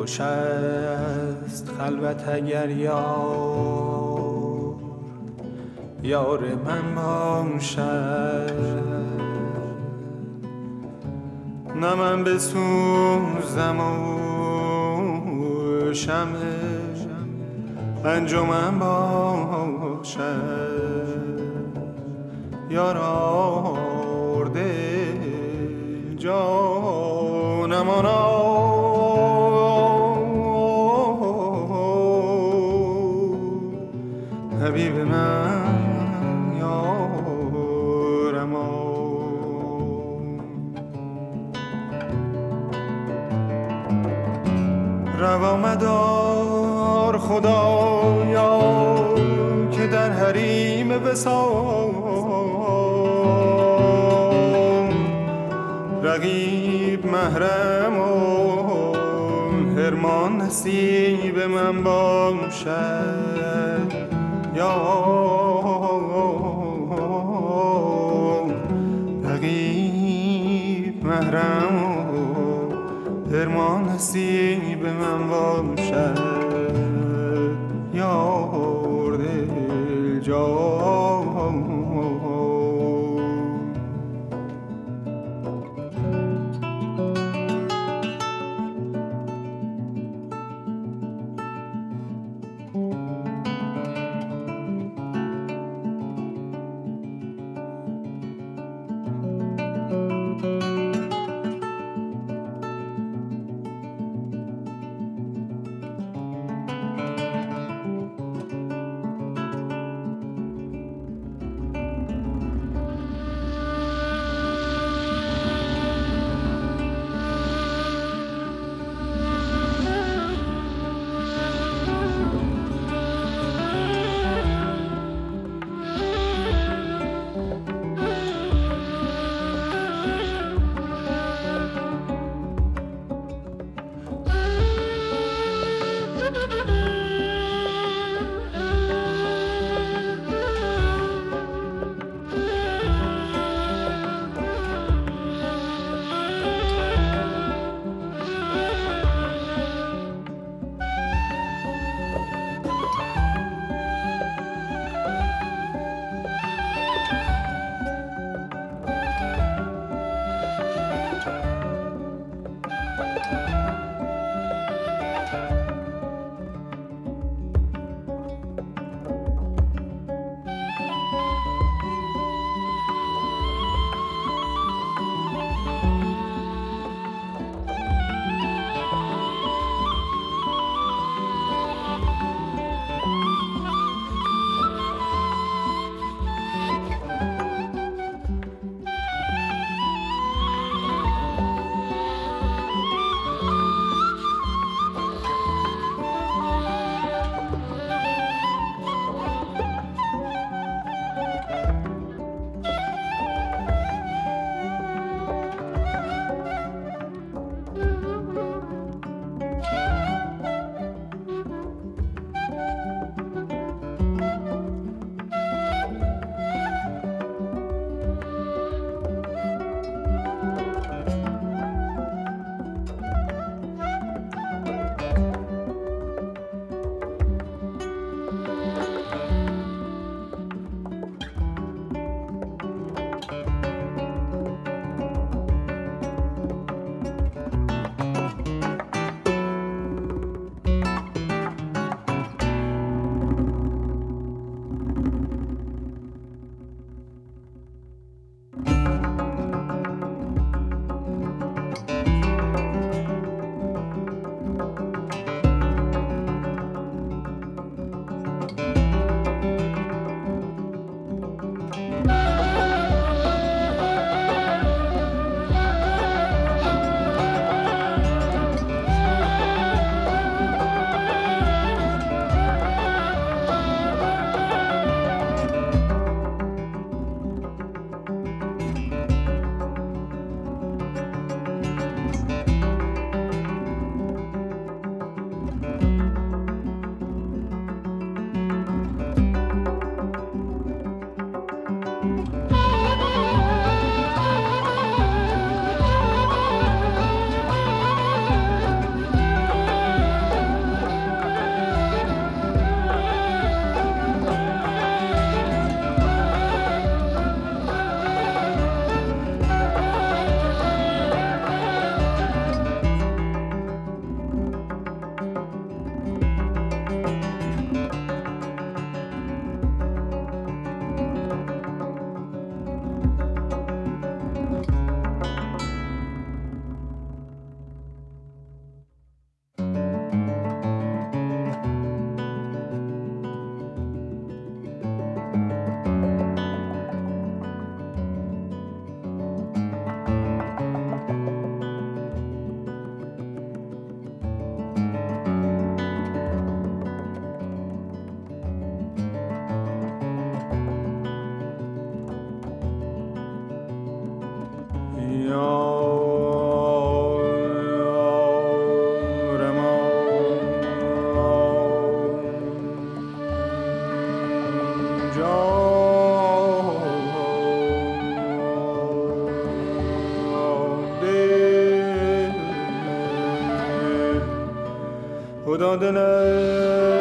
خوش است خلوت اگر یار یار من باشد. نه من بسوزم و شمه انجمن باشد. یار آرده جانم حبیب روا مدار خدایا که در حریم وسال رقیب محرم و هرمان نصیب من باشد. یا رقیب محرم و هرمان نصیب من باشد. یا دل جان خدا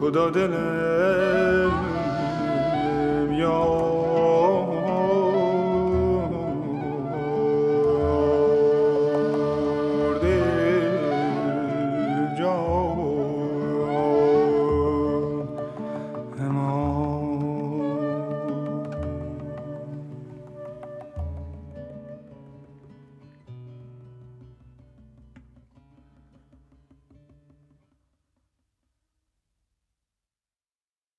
خدا دلت.